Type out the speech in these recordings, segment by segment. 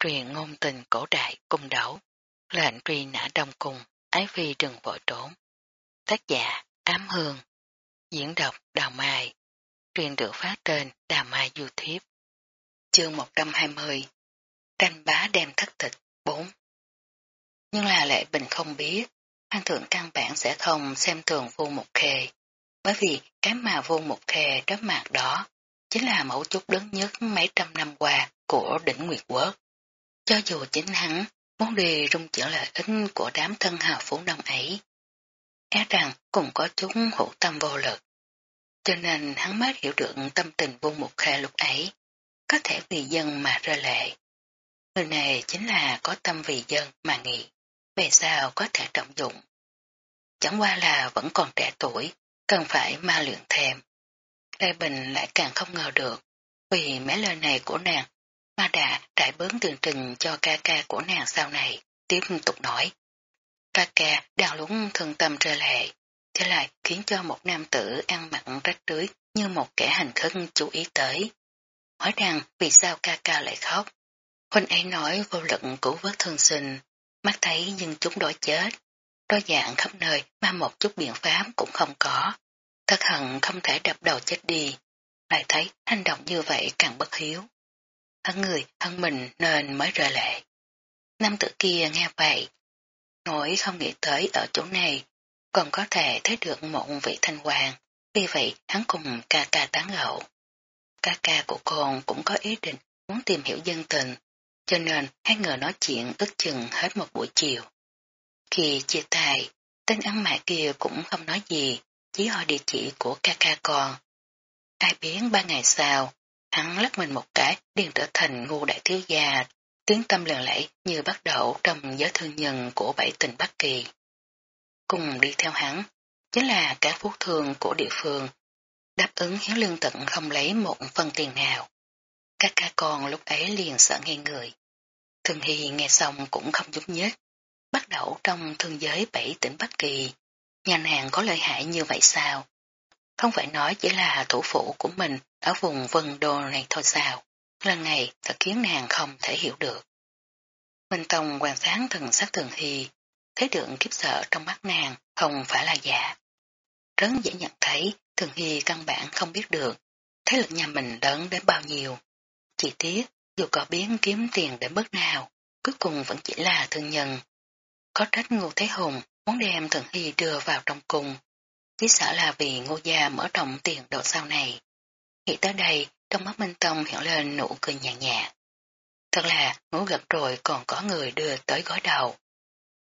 truyền ngôn tình cổ đại cung đấu, lệnh truy nã đông cung, ái phi đừng vội trốn. Tác giả Ám Hương, diễn đọc Đào Mai, truyền được phát trên Đào Mai YouTube. Chương 120 Tranh bá đem thất tịch 4 Nhưng là lệ bình không biết, Hoàng thượng căn bản sẽ không xem thường vô một khề, bởi vì cái mà vô một khề trước mặt đó chính là mẫu chút lớn nhất mấy trăm năm qua của đỉnh Nguyệt Quốc. Cho dù chính hắn muốn đi rung chuyển lợi ích của đám thân hào phú nông ấy, e rằng cũng có chúng hữu tâm vô lực. Cho nên hắn mới hiểu được tâm tình vô mục khe lúc ấy, có thể vì dân mà rơi lệ. Người này chính là có tâm vì dân mà nghĩ, về sao có thể trọng dụng. Chẳng qua là vẫn còn trẻ tuổi, cần phải ma luyện thêm. Lê Bình lại càng không ngờ được, vì mấy lời này của nàng mà đã trải bớn tường trình cho ca ca của nàng sau này, tiếp tục nói. Ca ca đang lúng thương tâm rơi lệ, thế lại khiến cho một nam tử ăn mặc rách rưới như một kẻ hành khất chú ý tới. Hỏi rằng vì sao ca ca lại khóc. Huynh ấy nói vô lực cứu vớt thương sinh, mắt thấy nhưng chúng đói chết. Đói dạng khắp nơi mà một chút biện pháp cũng không có. Thật hận không thể đập đầu chết đi. Lại thấy hành động như vậy càng bất hiếu thân người, thân mình nên mới rời lệ. Nam tử kia nghe vậy. Nỗi không nghĩ tới ở chỗ này còn có thể thấy được một vị thanh hoàng. Vì vậy hắn cùng ca ca tán gẫu Ca ca của con cũng có ý định muốn tìm hiểu dân tình, cho nên hai người nói chuyện ức chừng hết một buổi chiều. Khi chia tay, tên ăn mại kia cũng không nói gì, chỉ hỏi địa chỉ của ca ca con. Ai biến ba ngày sau, hắn lắc mình một cái điền trở thành ngu đại thiếu gia, tiếng tâm lường lẫy như bắt đầu trong giới thương nhân của bảy tỉnh Bắc Kỳ. Cùng đi theo hắn, chính là cả phú thương của địa phương, đáp ứng hiếu lương tận không lấy một phần tiền nào. Các ca con lúc ấy liền sợ ngay người. Thường Hy nghe xong cũng không giúp nhất Bắt đầu trong thương giới bảy tỉnh Bắc Kỳ, nhà nàng có lợi hại như vậy sao? Không phải nói chỉ là thủ phủ của mình ở vùng vân đô này thôi sao? Lần này thật khiến nàng không thể hiểu được. Minh Tông quan sáng thần sắc Thường Hy, thấy được kiếp sợ trong mắt nàng không phải là giả. Rất dễ nhận thấy Thường Hy căn bản không biết được thế lực nhà mình lớn đến bao nhiêu. Chỉ tiếc, dù có biến kiếm tiền đến mức nào, cuối cùng vẫn chỉ là thương nhân. Có trách Ngô Thế Hùng muốn đem Thường Hy đưa vào trong cung. Chỉ sợ là vì Ngô Gia mở rộng tiền độ sau này. Nghĩ tới đây, trong mắt Minh Tông hiện lên nụ cười nhàn nhạt. Thật là ngủ gật rồi còn có người đưa tới gói đầu.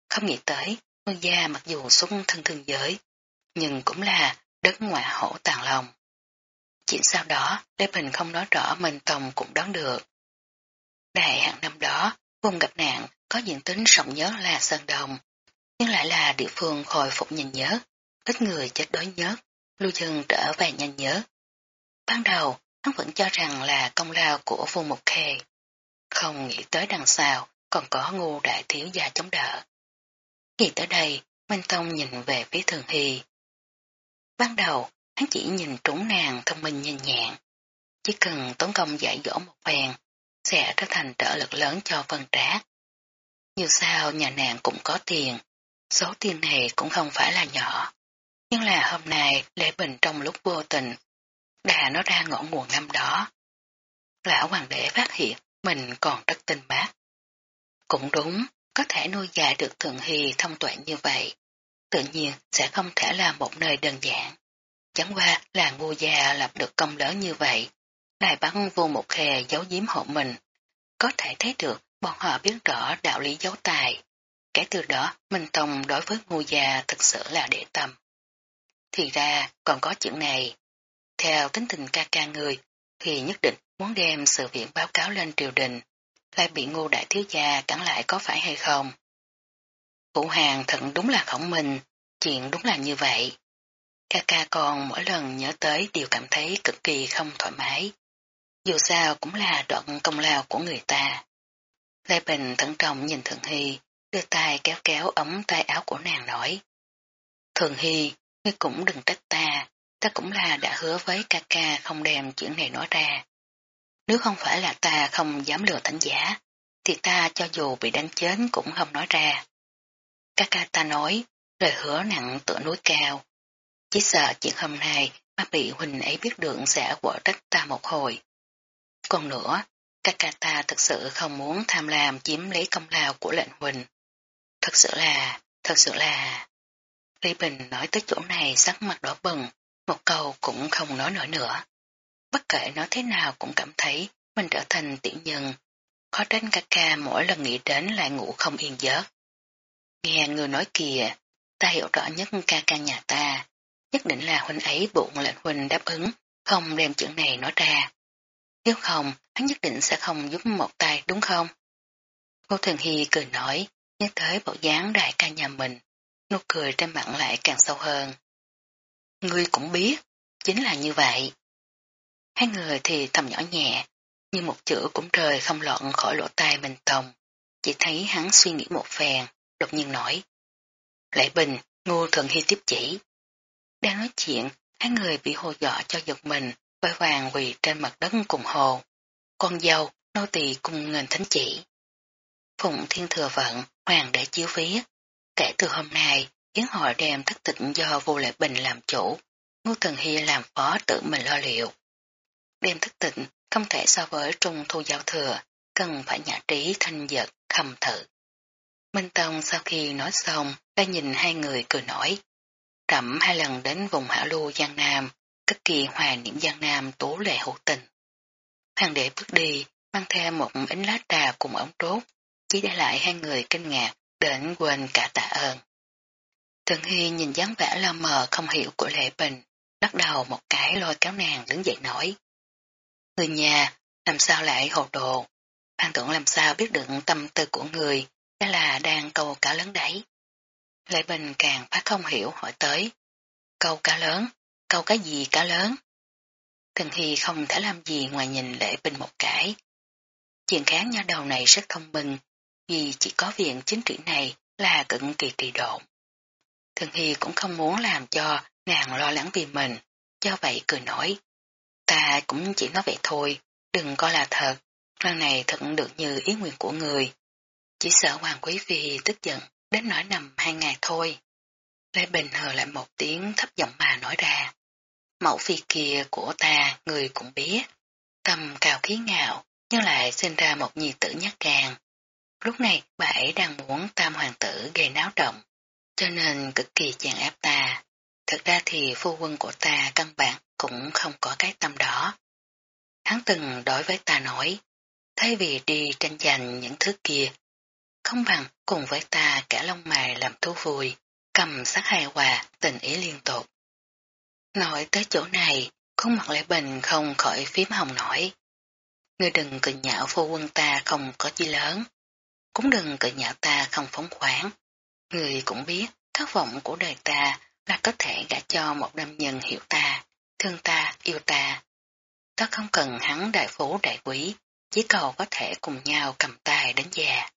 Không nghĩ tới, Ngô Gia mặc dù xuống thân thương giới, nhưng cũng là đất ngoại hổ tàn lòng. Chuyện sau đó, Lê Bình không nói rõ Minh Tông cũng đoán được. Đại hạn năm đó, vùng gặp nạn có diện tính rộng nhớ là Sơn Đồng, nhưng lại là địa phương hồi phục nhìn nhớ, ít người chết đói nhớ, lưu dân trở về nhanh nhớ. Ban đầu, hắn vẫn cho rằng là công lao của vua Mục Khê. Không nghĩ tới đằng sau, còn có ngu đại thiếu gia chống đỡ. Nghĩ tới đây, Minh Tông nhìn về phía Thường Hy. Ban đầu, hắn chỉ nhìn trúng nàng thông minh nhanh nhẹn. Chỉ cần tốn công giải dỗ một phen, sẽ trở thành trợ lực lớn cho vân trác. Như sao nhà nàng cũng có tiền, số tiền này cũng không phải là nhỏ. Nhưng là hôm nay Lê Bình trong lúc vô tình đã nó ra ngọn nguồn năm đó. Lão hoàng đế phát hiện mình còn rất tinh bác. Cũng đúng, có thể nuôi dạy được Thượng Hy thông tuệ như vậy, tự nhiên sẽ không thể là một nơi đơn giản. Chẳng qua là ngu già lập được công lớn như vậy, lại bắn vô một khe giấu giếm hộ mình, có thể thấy được bọn họ biết rõ đạo lý giấu tài. Kể từ đó, Minh Tông đối với ngu già thực sự là để tâm. Thì ra, còn có chuyện này. Theo tính tình ca ca người, thì nhất định muốn đem sự việc báo cáo lên triều đình, lại bị Ngô đại thiếu gia cản lại có phải hay không. Phụ hàng thận đúng là khổng minh, chuyện đúng là như vậy. Ca ca còn mỗi lần nhớ tới đều cảm thấy cực kỳ không thoải mái. Dù sao cũng là đoạn công lao của người ta. Lê Bình thận trọng nhìn Thường Hy, đưa tay kéo kéo ống tay áo của nàng nói. Thường Hy, ngươi cũng đừng trách ta, ta cũng là đã hứa với ca ca không đem chuyện này nói ra. Nếu không phải là ta không dám lừa thánh giả, thì ta cho dù bị đánh chết cũng không nói ra. Ca ca ta nói, lời hứa nặng tựa núi cao. Chỉ sợ chuyện hôm nay mà bị huynh ấy biết được sẽ quở trách ta một hồi. Còn nữa, ca ca ta thực sự không muốn tham lam chiếm lấy công lao của lệnh huynh. Thật sự là, thật sự là... Lý Bình nói tới chỗ này sắc mặt đỏ bừng, một câu cũng không nói nổi nữa. Bất kể nói thế nào cũng cảm thấy mình trở thành tiểu nhân. Khó tránh ca ca mỗi lần nghĩ đến lại ngủ không yên giấc. Nghe người nói kìa, ta hiểu rõ nhất ca ca nhà ta. Nhất định là huynh ấy bụng lệnh huynh đáp ứng, không đem chuyện này nói ra. Nếu không, hắn nhất định sẽ không giúp một tay đúng không? Cô Thường Hy cười nói, nhớ tới bộ dáng đại ca nhà mình, nụ cười trên mặt lại càng sâu hơn. Ngươi cũng biết, chính là như vậy. Hai người thì thầm nhỏ nhẹ, nhưng một chữ cũng rời không lọt khỏi lỗ tai mình tòng. Chỉ thấy hắn suy nghĩ một phèn, đột nhiên nói. Lệ Bình, Ngô Thường Hy tiếp chỉ. Đang nói chuyện, hai người bị hồ dọ cho giật mình, vội vàng quỳ trên mặt đất cùng hồ. Con dâu, nô tỳ cùng ngành thánh chỉ. Phụng Thiên Thừa Vận, Hoàng để chiếu viết. Kể từ hôm nay, Yến hội đem thất tịnh do vô lệ bình làm chủ, Ngô Thần Hy làm phó tự mình lo liệu. Đêm thất tịnh không thể so với trung thu giáo thừa, cần phải nhã trí thanh giật, khầm thử. Minh Tông sau khi nói xong, đã nhìn hai người cười nổi. Trẩm hai lần đến vùng hạ lưu Giang Nam, cất kỳ hòa niệm Giang Nam tố lệ hữu tình. Hoàng đệ bước đi, mang theo một ít lá trà cùng ống trốt, chỉ để lại hai người kinh ngạc, đến quên cả tạ ơn. Thường Hy nhìn dáng vẻ lơ mờ không hiểu của Lệ Bình, bắt đầu một cái lôi kéo nàng đứng dậy nói. Người nhà, làm sao lại hồ đồ? Phan tưởng làm sao biết được tâm tư của người, đó là đang câu cá lớn đấy. Lệ Bình càng phát không hiểu hỏi tới. Câu cá lớn, câu cái gì cá lớn? Thường Hy không thể làm gì ngoài nhìn Lệ Bình một cái. Chuyện kháng nha đầu này rất thông minh, vì chỉ có viện chính trị này là cực kỳ kỳ độn. Thường Hy cũng không muốn làm cho nàng lo lắng vì mình, do vậy cười nói. Ta cũng chỉ nói vậy thôi, đừng coi là thật, lần này thật được như ý nguyện của người. Chỉ sợ Hoàng Quý Phi tức giận, đến nỗi nằm hai ngày thôi. Lê Bình hờ lại một tiếng thấp giọng mà nói ra. Mẫu phi kia của ta người cũng biết, tâm cao khí ngạo, nhưng lại sinh ra một nhi tử nhát gan. Lúc này bà ấy đang muốn tam hoàng tử gây náo động, cho nên cực kỳ chèn ép ta. Thật ra thì phu quân của ta căn bản cũng không có cái tâm đó. Hắn từng đối với ta nói, thay vì đi tranh giành những thứ kia, không bằng cùng với ta cả lông mày làm thú vui, cầm sắc hài hòa, tình ý liên tục. Nói tới chỗ này, khuôn mặt lẽ bình không khỏi phím hồng nổi. Ngươi đừng cười nhạo phu quân ta không có chi lớn, cũng đừng cự nhạo ta không phóng khoáng. Người cũng biết, khát vọng của đời ta là có thể gả cho một nam nhân hiểu ta, thương ta, yêu ta. Ta không cần hắn đại phú đại quý, chỉ cầu có thể cùng nhau cầm tay đến già.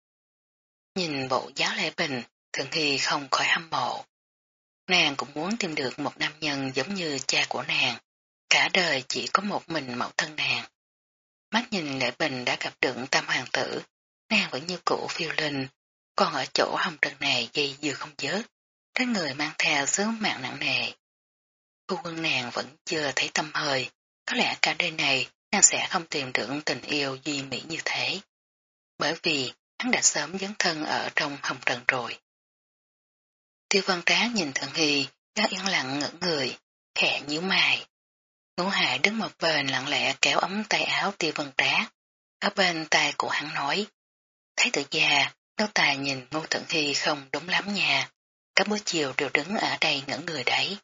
Nhìn bộ giáo lễ bình, thường thì không khỏi hâm mộ. Nàng cũng muốn tìm được một nam nhân giống như cha của nàng, cả đời chỉ có một mình mẫu thân nàng. Mắt nhìn lễ bình đã gặp được tam hoàng tử, nàng vẫn như cũ phiêu linh, còn ở chỗ hồng trần này dây dừa không dớt, các người mang theo sứ mạng nặng nề. Phu quân nàng vẫn chưa thấy tâm hơi, có lẽ cả đời này nàng sẽ không tìm được tình yêu duy mỹ như thế. Bởi vì hắn đã sớm dấn thân ở trong hồng trần rồi. Tiêu văn trá nhìn thượng hy, đã yên lặng ngỡ người, khẽ nhíu mày. Ngũ hải đứng một bên lặng lẽ kéo ấm tay áo tiêu văn trá. Ở bên tay của hắn nói, thấy tự già, nô tài nhìn ngô tận hy không đúng lắm nhà. Cả buổi chiều đều đứng ở đây ngẩn người đấy.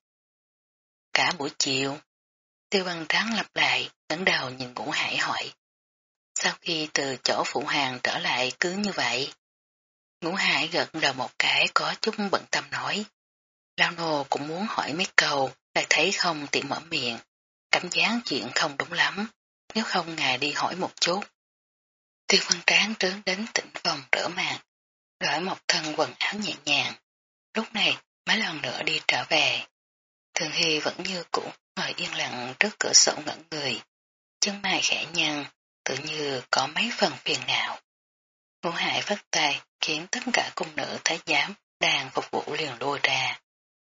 Cả buổi chiều, tiêu văn ráng lặp lại, ngẩng đầu nhìn ngũ hải hỏi. Sau khi từ chỗ phụ hàng trở lại cứ như vậy, ngũ hải gật đầu một cái có chút bận tâm nói. Lao nô cũng muốn hỏi mấy câu, lại thấy không tiện mở miệng. Cảm giác chuyện không đúng lắm, nếu không ngài đi hỏi một chút. Tiêu văn tráng trướng đến tỉnh phòng rửa mạng, đổi một thân quần áo nhẹ nhàng. Lúc này mấy lần nữa đi trở về. Thường Hy vẫn như cũ ngồi yên lặng trước cửa sổ ngẩn người. Chân mày khẽ nhăn, tự như có mấy phần phiền não. Ngũ hại phát tay khiến tất cả cung nữ thái giám đang phục vụ liền lôi ra.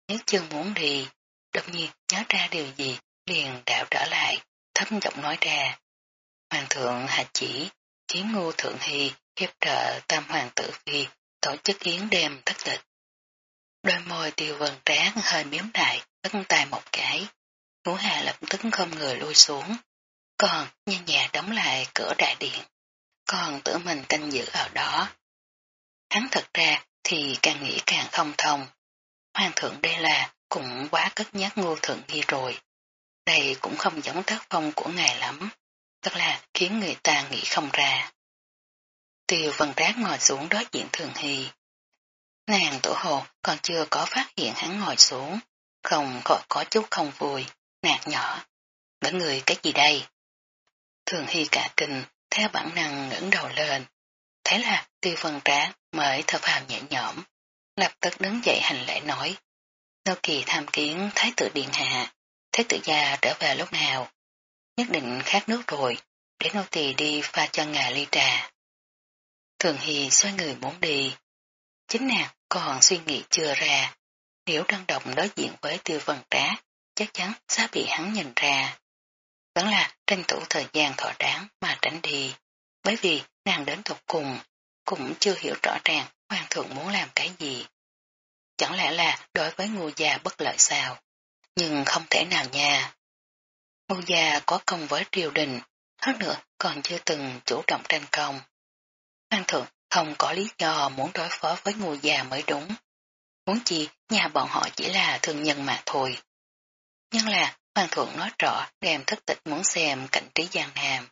Nếu chưa muốn đi, đột nhiên nhớ ra điều gì, liền đảo trở lại, thấp giọng nói ra. Hoàng thượng hạ chỉ, chiến ngu thượng hy hiệp trợ tam hoàng tử phi tổ chức yến đêm thất tịch. Đôi môi tiêu vần tráng hơi miếm đại, ấn tay một cái. Ngũ hà lập tức không người lui xuống, còn nhà nhà đóng lại cửa đại điện, còn tự mình canh giữ ở đó. Hắn thật ra thì càng nghĩ càng không thông. Hoàng thượng đây là cũng quá cất nhắc ngô thượng hy rồi. Đây cũng không giống tác phong của ngài lắm, tức là khiến người ta nghĩ không ra. Tiêu vân rác ngồi xuống đối diện thường hy. Nàng tổ hồ còn chưa có phát hiện hắn ngồi xuống, không khỏi có chút không vui, nạt nhỏ. Ngỡ người cái gì đây? Thường hy cả kinh, theo bản năng ngẩng đầu lên. Thế là tiêu vân rác mới thở phào nhẹ nhõm, lập tức đứng dậy hành lễ nói. Nô kỳ tham kiến Thái tử Điện Hạ, Thái tử gia trở về lúc nào? Nhất định khát nước rồi, để nô tỳ đi pha cho ngài ly trà. Thường Hy xoay người muốn đi. Chính nàng còn suy nghĩ chưa ra, nếu đơn động đối diện với tiêu vân trá, chắc chắn sẽ bị hắn nhìn ra. Vẫn là tranh thủ thời gian thỏa đáng mà tránh đi, bởi vì nàng đến tục cùng, cũng chưa hiểu rõ ràng hoàng thượng muốn làm cái gì. Chẳng lẽ là đối với ngu già bất lợi sao? Nhưng không thể nào nha. Âu già có công với triều đình, hơn nữa còn chưa từng chủ động tranh công. Hoàng thượng không có lý do muốn đối phó với ngôi già mới đúng. Muốn chi nhà bọn họ chỉ là thương nhân mà thôi. Nhưng là Hoàng thượng nói rõ đem thất tịch muốn xem cảnh trí Giang Nam.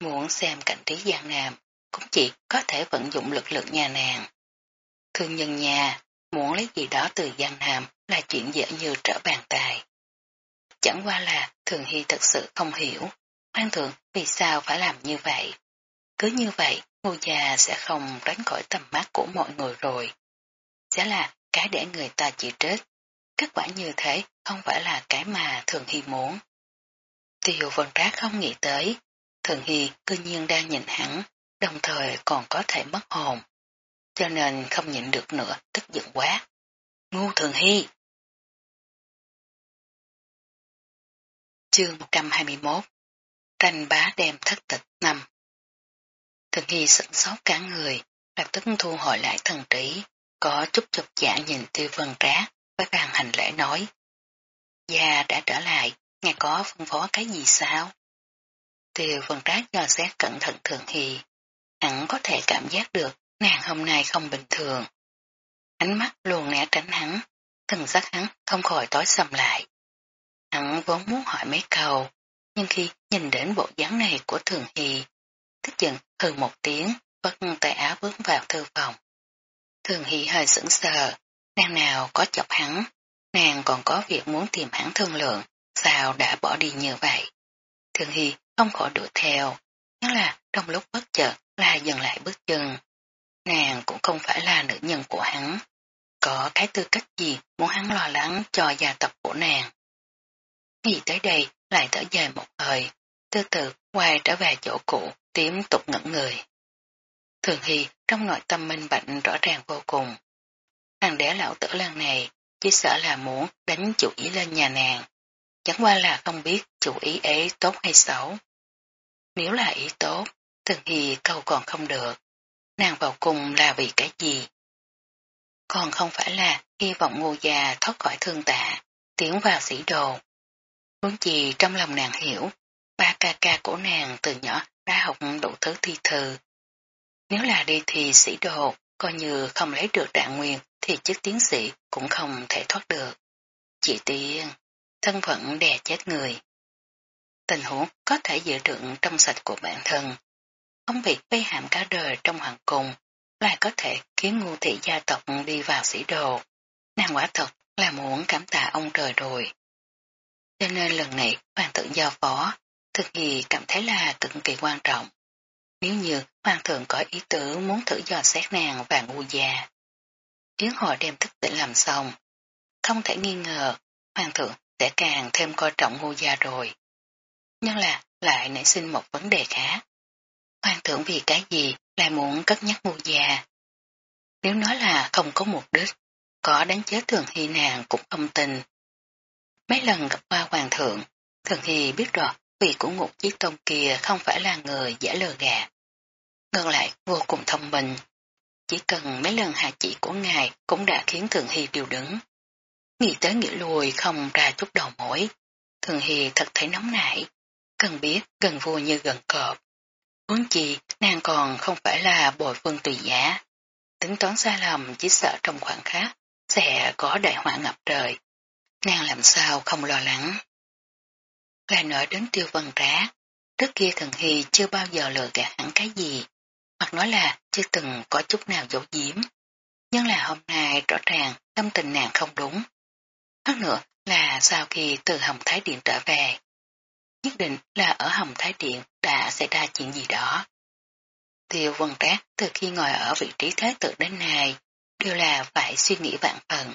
Muốn xem cảnh trí Giang Nam cũng chỉ có thể vận dụng lực lượng nhà nàng. Thương nhân nhà muốn lấy gì đó từ Giang Nam là chuyện dễ như trở bàn tay. Chẳng qua là Thường Hy thật sự không hiểu, Hoàng thượng vì sao phải làm như vậy. Cứ như vậy, ngô già sẽ không tránh khỏi tầm mắt của mọi người rồi. Sẽ là cái để người ta chỉ trết. Kết quả như thế không phải là cái mà Thường Hy muốn. Tiêu Vân Trác không nghĩ tới, Thường Hy cư nhiên đang nhìn hắn, đồng thời còn có thể mất hồn. Cho nên không nhịn được nữa, tức giận quá. Ngu Thường Hy! Chương 121 Tranh bá đem thất tịch năm Thường Hy sửng sốt cả người, lập tức thu hồi lại thần trí, có chút chụp dạ nhìn tiêu vân trác, với bàn hành lễ nói. Gia đã trở lại, nghe có phân phó cái gì sao? Tiêu vân trác do xét cẩn thận Thường Hy, hẳn có thể cảm giác được nàng hôm nay không bình thường. Ánh mắt luôn né tránh hắn, thần sắc hắn không khỏi tối sầm lại. Hắn vốn muốn hỏi mấy câu, nhưng khi nhìn đến bộ dáng này của Thường Hy, tức giận hừ một tiếng, vất tay áo bước vào thư phòng. Thường Hy hơi sững sờ, nàng nào có chọc hắn, nàng còn có việc muốn tìm hắn thương lượng, sao đã bỏ đi như vậy. Thường Hy không khỏi đuổi theo, nhưng là trong lúc bất chợt là dừng lại bước chân. Nàng cũng không phải là nữ nhân của hắn, có cái tư cách gì muốn hắn lo lắng cho gia tập của nàng. Nghĩ tới đây lại thở dài một hơi, từ từ quay trở về chỗ cũ, tiếp tục ngẩn người. Thường Hy trong nội tâm minh bạch rõ ràng vô cùng. Nàng đẻ lão tử lần này chỉ sợ là muốn đánh chủ ý lên nhà nàng. Chẳng qua là không biết chủ ý ấy tốt hay xấu. Nếu là ý tốt, Thường Hy câu còn không được. Nàng vào cùng là vì cái gì? Còn không phải là hy vọng ngô già thoát khỏi thương tạ, tiến vào sĩ đồ. Muốn gì trong lòng nàng hiểu, ba ca ca của nàng từ nhỏ đã học đủ thứ thi thư. Nếu là đi thì sĩ đồ, coi như không lấy được trạng nguyên thì chức tiến sĩ cũng không thể thoát được. Chỉ tiên, thân phận đè chết người. Tình huống có thể dự đựng trong sạch của bản thân. Không việc vây hạm cả đời trong hoàng cung, lại có thể khiến ngu thị gia tộc đi vào sĩ đồ. Nàng quả thật là muốn cảm tạ ông trời rồi. Cho nên lần này hoàng thượng giao phó, thực gì cảm thấy là cực kỳ quan trọng. Nếu như hoàng thượng có ý tưởng muốn thử dò xét nàng và ngu già. Yến hội đem thức tỉnh làm xong. Không thể nghi ngờ, hoàng thượng sẽ càng thêm coi trọng ngu gia rồi. Nhưng là lại nảy sinh một vấn đề khác. Hoàng thượng vì cái gì lại muốn cất nhắc ngu già. Nếu nói là không có mục đích, có đánh chết thường hy nàng cũng không tin. Mấy lần gặp qua hoàng thượng, thường thì biết rõ vị của ngục chiếc tôn kia không phải là người giả lừa gạt. Ngược lại vô cùng thông minh. Chỉ cần mấy lần hạ chỉ của ngài cũng đã khiến thường hy điều đứng. Nghĩ tới nghĩ lùi không ra chút đầu mối. Thường hy thật thấy nóng nảy. Cần biết gần vua như gần cọp. Huống chi nàng còn không phải là bồi phương tùy giả, Tính toán sai lầm chỉ sợ trong khoảng khắc sẽ có đại họa ngập trời. Nàng làm sao không lo lắng. Lại nói đến tiêu vân trá, trước kia thần hy chưa bao giờ lừa gạt hẳn cái gì, hoặc nói là chưa từng có chút nào giấu giếm. Nhưng là hôm nay rõ ràng tâm tình nàng không đúng. Hơn nữa là sau khi từ Hồng Thái Điện trở về, nhất định là ở Hồng Thái Điện đã xảy ra chuyện gì đó. Tiêu vân trác từ khi ngồi ở vị trí thế tự đến nay, đều là phải suy nghĩ vạn phần.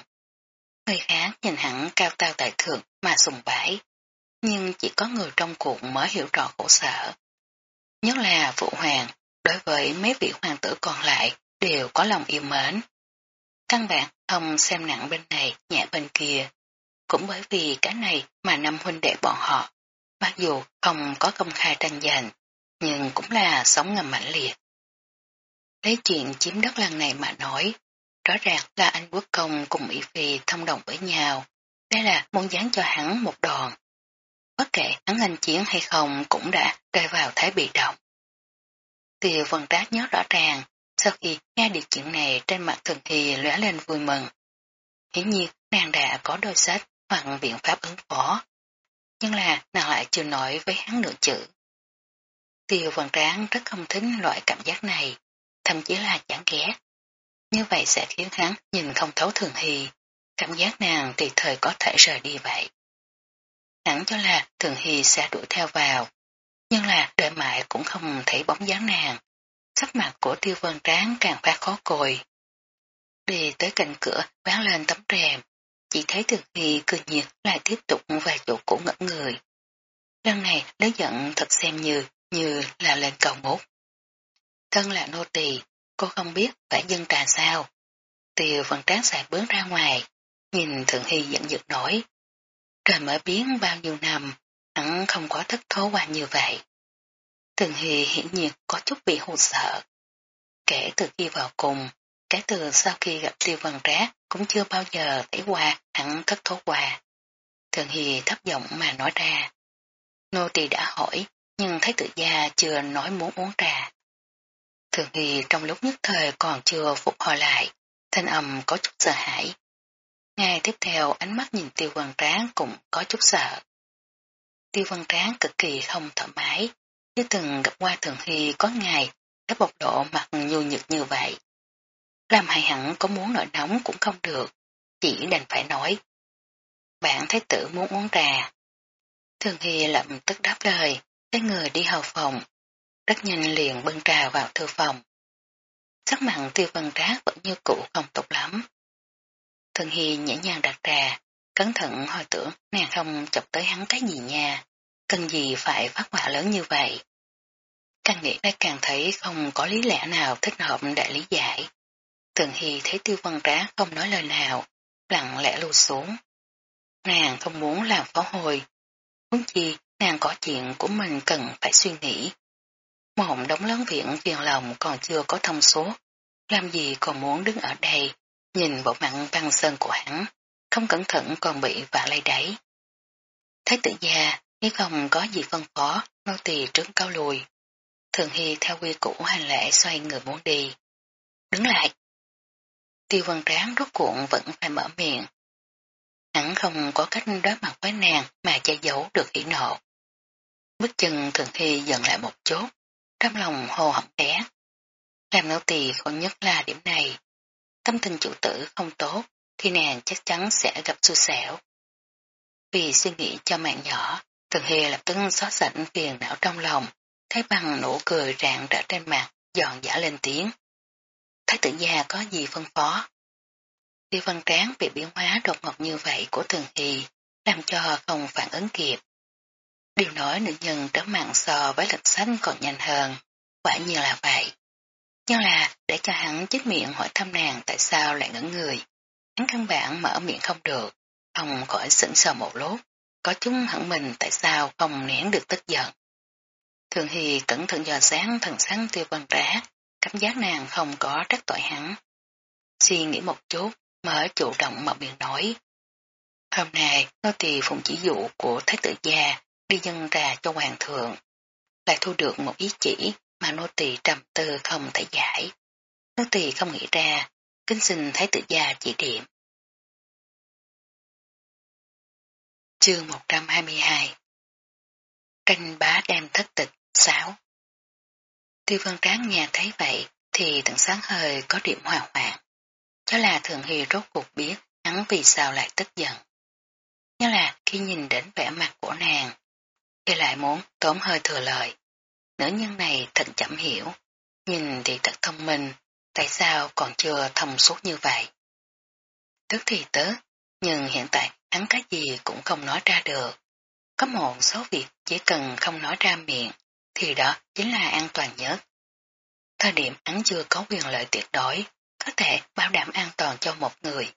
Người khác nhìn hẳn cao cao tại thượng mà sùng bái, nhưng chỉ có người trong cuộc mới hiểu rõ khổ sở. Nhất là phụ hoàng, đối với mấy vị hoàng tử còn lại đều có lòng yêu mến. Căn bản không xem nặng bên này, nhẹ bên kia. Cũng bởi vì cái này mà năm huynh đệ bọn họ, mặc dù không có công khai tranh giành, nhưng cũng là sống ngầm mãnh liệt. Lấy chuyện chiếm đất lần này mà nói, rõ ràng là anh quốc công cùng Mỹ Phi thông đồng với nhau. Đây là muốn dán cho hắn một đòn. Bất kể hắn hành chiến hay không cũng đã rơi vào thái bị động. Tiêu vân trác nhớ rõ ràng, sau khi nghe được chuyện này trên mặt thường thì lóe lên vui mừng. Hiển nhiên nàng đã có đôi sách hoặc biện pháp ứng phó. Nhưng là nàng lại chưa nói với hắn nửa chữ. Tiêu vân tráng rất không thích loại cảm giác này, thậm chí là chán ghét. Như vậy sẽ khiến hắn nhìn không thấu thường hy, cảm giác nàng tùy thời có thể rời đi vậy. Hẳn cho là thường hy sẽ đuổi theo vào, nhưng là đợi mãi cũng không thấy bóng dáng nàng. Sắc mặt của tiêu vân tráng càng phát khó cồi. Đi tới cạnh cửa bán lên tấm rèm, chỉ thấy thường hy cười nhiệt lại tiếp tục vào chỗ cũ ngẩn người. Lần này lấy giận thật xem như như là lên cầu mốt. Thân là nô tỳ, cô không biết phải dân trà sao. Tiêu vân tráng xài bướng ra ngoài, nhìn Thượng Hy giận dữ nổi. Trời mở biến bao nhiêu năm, hắn không có thất thố qua như vậy. Thượng Hy hiển nhiên có chút bị hụt sợ. Kể từ khi vào cùng, cái từ sau khi gặp tiêu Văn trác cũng chưa bao giờ thấy qua hắn thất thố qua. Thường Hy thấp giọng mà nói ra. Nô tỳ đã hỏi, nhưng thấy tự gia chưa nói muốn uống trà. Thường Hy trong lúc nhất thời còn chưa phục hồi lại, thanh âm có chút sợ hãi. Ngay tiếp theo ánh mắt nhìn tiêu văn tráng cũng có chút sợ. Tiêu văn tráng cực kỳ không thoải mái, chứ từng gặp qua Thường Hy có ngày đã bộc độ mặt nhu nhược như vậy. Làm hại hẳn có muốn nổi nóng cũng không được, chỉ đành phải nói. Bạn thái tử muốn uống trà. Thường Hy lập tức đáp lời, cái người đi hầu phòng, rất nhanh liền bưng trà vào thư phòng. Sắc mặn tiêu văn trác vẫn như cũ không tốt lắm. Thường Hy nhẹ nhàng đặt trà, cẩn thận hồi tưởng nàng không chọc tới hắn cái gì nha, cần gì phải phát hỏa lớn như vậy. Càng nghĩ lại càng thấy không có lý lẽ nào thích hợp để lý giải. Thường Hy thấy tiêu văn trác không nói lời nào, lặng lẽ lùi xuống. Nàng không muốn làm phó hồi. Muốn chi nàng có chuyện của mình cần phải suy nghĩ. Một đống lớn viện phiền lòng còn chưa có thông số, làm gì còn muốn đứng ở đây, nhìn bộ mặn băng sơn của hắn, không cẩn thận còn bị vạ lây đẩy Thái tử gia, nếu không có gì phân phó, nô tỳ trướng cao lùi. Thường Hy theo quy củ hành lễ xoay người muốn đi. Đứng lại. Tiêu văn tráng rốt cuộn vẫn phải mở miệng. Hắn không có cách đối mặt với nàng mà che giấu được hỉ nộ. Bước chân Thường Hy dần lại một chút, trong lòng hồ hộp té. Làm nô tỳ khó nhất là điểm này. Tâm tình chủ tử không tốt, thì nàng chắc chắn sẽ gặp xui xẻo. Vì suy nghĩ cho mạng nhỏ, Thường Hề lập tức xót sảnh phiền não trong lòng, thấy bằng nụ cười rạng rỡ trên mặt, giòn giả lên tiếng. Thái tử gia có gì phân phó? Tiêu văn tráng bị biến hóa đột ngột như vậy của Thường Hì, làm cho không phản ứng kịp. Điều nói nữ nhân trở mạng so với lịch sách còn nhanh hơn, quả như là vậy. Nhưng là để cho hắn chết miệng hỏi thăm nàng tại sao lại ngẩn người. Hắn căn bản mở miệng không được, không khỏi sững sờ một lúc, có chúng hẳn mình tại sao không nén được tức giận. Thường Hy cẩn thận dò sáng thần sáng tiêu văn trá, cảm giác nàng không có trách tội hắn. Suy nghĩ một chút, mở chủ động mở miệng nói. Hôm nay, nô tỳ phụng chỉ dụ của Thái tử gia đi dân ra cho hoàng thượng. Lại thu được một ý chỉ mà nô tỳ trầm tư không thể giải. Nô tỳ không nghĩ ra, kính xin Thái tử gia chỉ điểm. Chương 122 Tranh bá đem thất tịch 6 Tiêu vân tráng nhà thấy vậy thì tận sáng hơi có điểm hòa hoạn. Cho là thường hy rốt cuộc biết hắn vì sao lại tức giận. Nhớ là khi nhìn đến vẻ mặt của nàng, thì lại muốn tốn hơi thừa lời. Nữ nhân này thật chậm hiểu, nhìn thì thật thông minh, tại sao còn chưa thông suốt như vậy. Tức thì tớ, nhưng hiện tại hắn cái gì cũng không nói ra được. Có một số việc chỉ cần không nói ra miệng, thì đó chính là an toàn nhất. Thời điểm hắn chưa có quyền lợi tuyệt đối, có thể bảo đảm an toàn cho một người.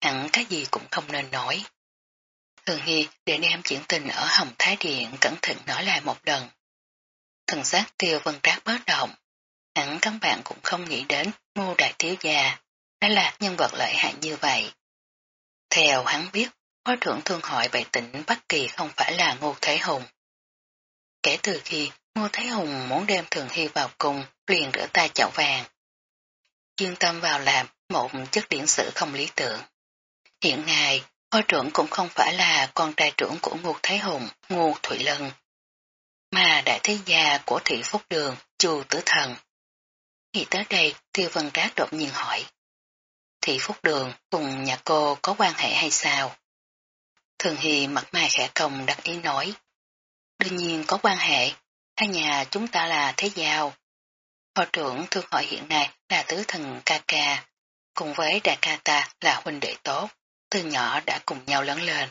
Hẳn cái gì cũng không nên nói. Thường Hy để đem chuyện tình ở Hồng Thái Điện cẩn thận nói lại một lần. Thần sát tiêu vân trác bớt động. Hẳn các bạn cũng không nghĩ đến ngô đại thiếu gia, đã là nhân vật lợi hại như vậy. Theo hắn biết, Phó trưởng thương hội bày tỉnh Bắc Kỳ không phải là Ngô Thế Hùng. Kể từ khi Ngô Thế Hùng muốn đem Thường Hy vào cùng, liền rửa tay chậu vàng. chuyên tâm vào làm một chất điển sự không lý tưởng. Hiện ngày, Phó trưởng cũng không phải là con trai trưởng của Ngô thái Hùng, Ngô Thụy Lân, mà đại thế gia của thị Phúc Đường, Chu Tử Thần. Nghĩ tới đây, Tiêu Vân Trác đột nhiên hỏi. Thị Phúc Đường cùng nhà cô có quan hệ hay sao? Thường Hy mặt mày khẽ công đặt ý nói. Đương nhiên có quan hệ, hai nhà chúng ta là thế giao. Hội trưởng thương hội hiện nay là tứ thần ca ca, cùng với đại ca ta là huynh đệ tốt, từ nhỏ đã cùng nhau lớn lên.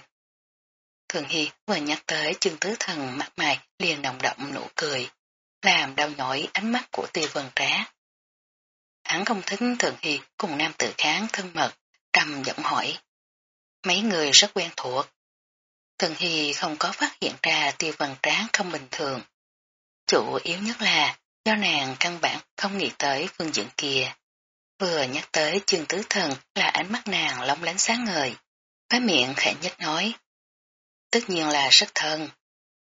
Thường Hy vừa nhắc tới chương tứ thần mặt mày liền đồng động nụ cười, làm đau nhói ánh mắt của tiêu vân trá. Hắn không thích Thường Hy cùng nam tử kháng thân mật, trầm giọng hỏi. Mấy người rất quen thuộc. Thường Hy không có phát hiện ra tiêu vân Trá không bình thường. Chủ yếu nhất là do nàng căn bản không nghĩ tới phương diện kia. Vừa nhắc tới chương tứ thần là ánh mắt nàng lóng lánh sáng ngời. Phá miệng khẽ nhất nói. Tất nhiên là rất thân.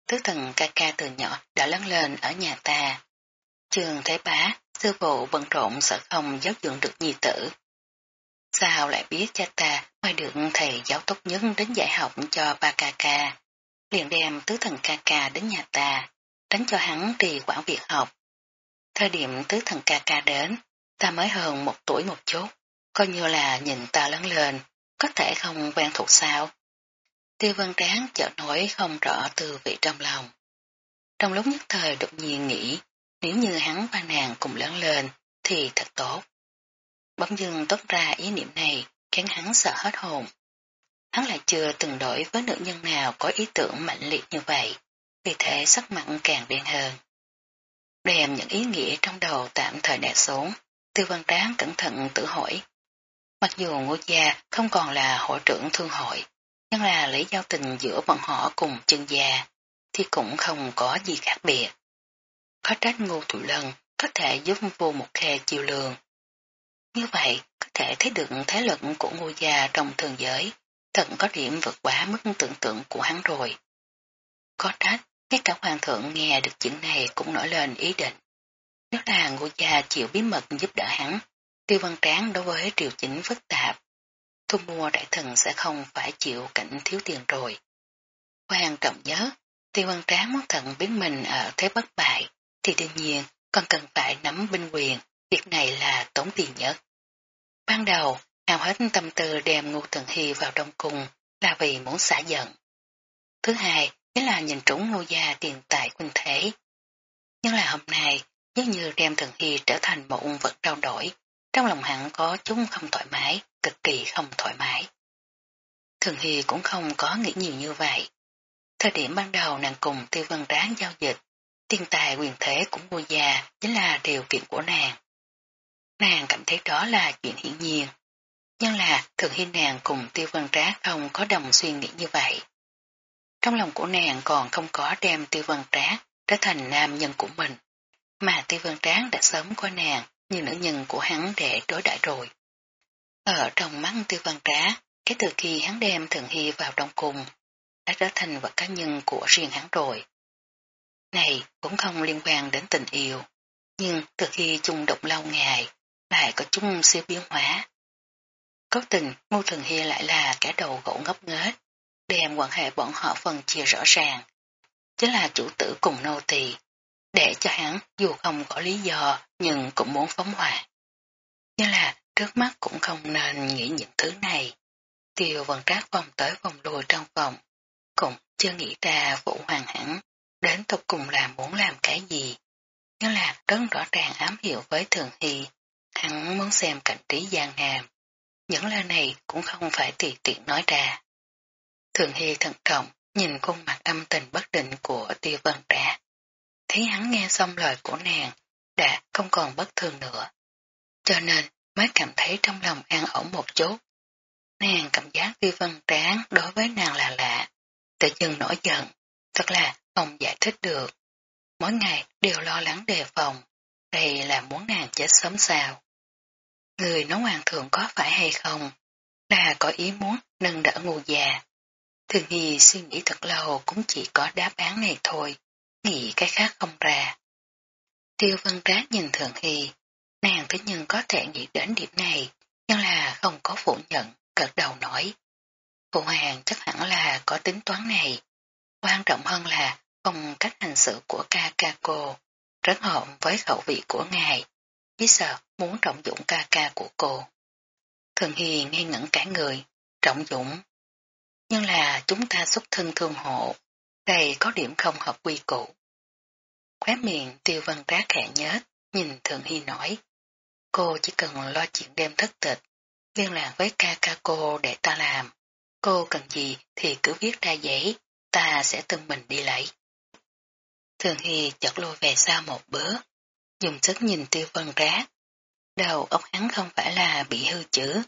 Tứ thần ca ca từ nhỏ đã lớn lên ở nhà ta. Trường Thế Bá, sư phụ bận rộn sợ không giáo dưỡng được nhi tử. Sao lại biết cha ta mới được thầy giáo tốt nhất đến dạy học cho ba ca ca. Liền đem tứ thần ca ca đến nhà ta, đánh cho hắn trì quản việc học. Thời điểm tứ thần ca ca đến, ta mới hơn một tuổi một chút, coi như là nhìn ta lớn lên, có thể không quen thuộc sao. Tiêu Văn tráng chợt nổi không rõ tư vị trong lòng. Trong lúc nhất thời đột nhiên nghĩ, nếu như hắn và nàng cùng lớn lên, thì thật tốt. Bỗng dưng tốt ra ý niệm này, khiến hắn sợ hết hồn. Hắn lại chưa từng đổi với nữ nhân nào có ý tưởng mạnh liệt như vậy, vì thế sắc mặn càng đen hơn. Đem những ý nghĩa trong đầu tạm thời đè xuống, tư văn tráng cẩn thận tự hỏi. Mặc dù ngô gia không còn là hội trưởng thương hội, nhưng là lấy giao tình giữa bọn họ cùng chân gia, thì cũng không có gì khác biệt. Có trách ngô thủ lân có thể giúp vô một khe chiều lường. Như vậy, có thể thấy được thế lực của ngô gia trong thường giới, thật có điểm vượt quá mức tưởng tượng của hắn rồi. Có trách, ngay cả hoàng thượng nghe được chuyện này cũng nổi lên ý định. Nếu là ngô gia chịu bí mật giúp đỡ hắn, tiêu văn tráng đối với triều chính phức tạp, thu mua đại thần sẽ không phải chịu cảnh thiếu tiền rồi. Quan trọng nhớ, tiêu văn tráng muốn thận biến mình ở thế bất bại, thì đương nhiên còn cần phải nắm binh quyền, việc này là tốn tiền nhất. Ban đầu, hào hết tâm tư đem Ngô Thần Hy vào đông cung là vì muốn xả giận. Thứ hai, chính là nhìn trúng ngô gia tiền tài quân thế. Nhưng là hôm nay, giống như đem Thần Hy trở thành một vật trao đổi, trong lòng hắn có chúng không thoải mái, cực kỳ không thoải mái. Thường Hy cũng không có nghĩ nhiều như vậy. Thời điểm ban đầu nàng cùng tiêu vân ráng giao dịch, tiền tài quyền thế của ngô già chính là điều kiện của nàng. nàng cảm thấy đó là chuyện hiển nhiên. Nhưng là thường hi nàng cùng tiêu vân ráng không có đồng suy nghĩ như vậy. Trong lòng của nàng còn không có đem tiêu vân ráng trở thành nam nhân của mình, mà tiêu vân tráng đã sớm coi nàng như nữ nhân của hắn để đối đãi rồi. Ở trong mắt tiêu vân trá, cái từ khi hắn đem thường hy vào trong cùng, đã trở thành vật cá nhân của riêng hắn rồi. Này cũng không liên quan đến tình yêu, nhưng từ khi chung độc lâu ngày, lại có chung siêu biến hóa. Có tình Ngô Thường Hy lại là kẻ đầu gỗ ngốc nghếch, đem quan hệ bọn họ phân chia rõ ràng. Chính là chủ tử cùng nô tỳ để cho hắn dù không có lý do nhưng cũng muốn phóng hỏa. Nhưng là trước mắt cũng không nên nghĩ những thứ này. Tiêu vần trác vòng tới vòng lùi trong phòng, cũng chưa nghĩ ra vụ hoàng hẳn, đến tục cùng là muốn làm cái gì. Nhưng là rất rõ ràng ám hiệu với Thường Hy, hắn muốn xem cảnh trí gian nam. Những lời này cũng không phải tùy tiện nói ra. Thường Hy thận trọng, nhìn khuôn mặt âm tình bất định của tiêu vân trạc. Thấy hắn nghe xong lời của nàng, đã không còn bất thường nữa. Cho nên mới cảm thấy trong lòng an ổn một chút. Nàng cảm giác tiêu vân tráng đối với nàng là lạ, tự dưng nổi giận, thật là không giải thích được. Mỗi ngày đều lo lắng đề phòng, đây là muốn nàng chết sớm sao. Người nói hoàng thượng có phải hay không, là có ý muốn nâng đỡ ngu già. Thường Hy suy nghĩ thật lâu cũng chỉ có đáp án này thôi, nghĩ cái khác không ra. Tiêu vân trác nhìn Thượng Hy, nàng thế nhưng có thể nghĩ đến điểm này, nhưng là không có phủ nhận, cật đầu nói. Phụ hoàng chắc hẳn là có tính toán này. Quan trọng hơn là phong cách hành xử của ca ca cô, rất hợp với khẩu vị của ngài, chỉ sợ muốn trọng dụng ca ca của cô. Thường Hy nghe ngẩn cả người, trọng dụng. Nhưng là chúng ta xuất thân thương hộ, đây có điểm không hợp quy củ. Khóe miệng tiêu văn trá khẽ nhết, nhìn Thượng Hy nói. Cô chỉ cần lo chuyện đêm thất tịch, liên lạc với ca ca cô để ta làm. Cô cần gì thì cứ viết ra giấy, ta sẽ tự mình đi lấy. Thường Hy chợt lùi về sau một bữa, dùng sức nhìn tiêu vân rác. Đầu óc hắn không phải là bị hư chữ,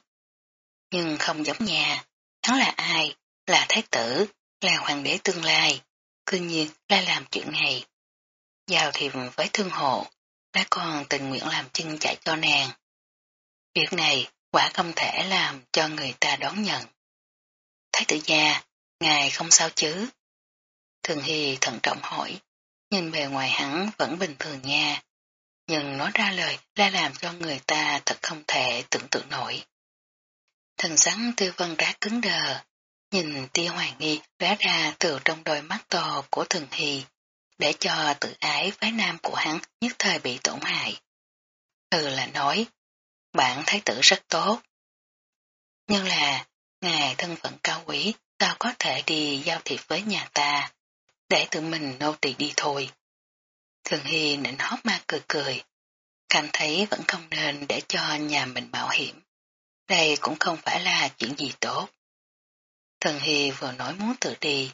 nhưng không giống nhà. Hắn là ai? Là thái tử, là hoàng đế tương lai. Cư nhiên là làm chuyện này. Giao thiệp với thương hộ, đã còn tình nguyện làm chân chạy cho nàng. Việc này quả không thể làm cho người ta đón nhận. Thái tử gia, ngài không sao chứ? Thường Hy thận trọng hỏi, nhìn bề ngoài hắn vẫn bình thường nha, nhưng nói ra lời la làm cho người ta thật không thể tưởng tượng nổi. Thần sắn tư vân đá cứng đờ, nhìn tia hoài nghi lóe ra từ trong đôi mắt to của Thường Hy, để cho tự ái phái nam của hắn nhất thời bị tổn hại. Từ là nói, bạn thái tử rất tốt. Nhưng là, ngài thân phận cao quý, sao có thể đi giao thiệp với nhà ta, để tự mình nô tỳ đi thôi. Thường Hy nịnh hót ma cười cười, cảm thấy vẫn không nên để cho nhà mình mạo hiểm. Đây cũng không phải là chuyện gì tốt. Thần Hy vừa nói muốn tự đi,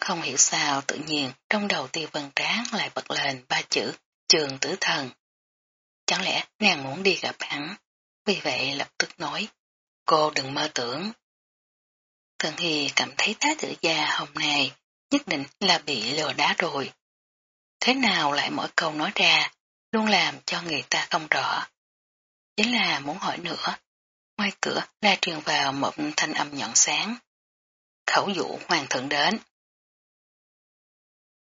không hiểu sao tự nhiên trong đầu tiêu vân tráng lại bật lên ba chữ trường tử thần. Chẳng lẽ nàng muốn đi gặp hắn, vì vậy lập tức nói, cô đừng mơ tưởng. Thần Hy cảm thấy tá tử gia hôm nay nhất định là bị lừa đá rồi. Thế nào lại mỗi câu nói ra, luôn làm cho người ta không rõ. Chính là muốn hỏi nữa, ngoài cửa la truyền vào một thanh âm nhọn sáng. Khẩu dụ hoàng thượng đến.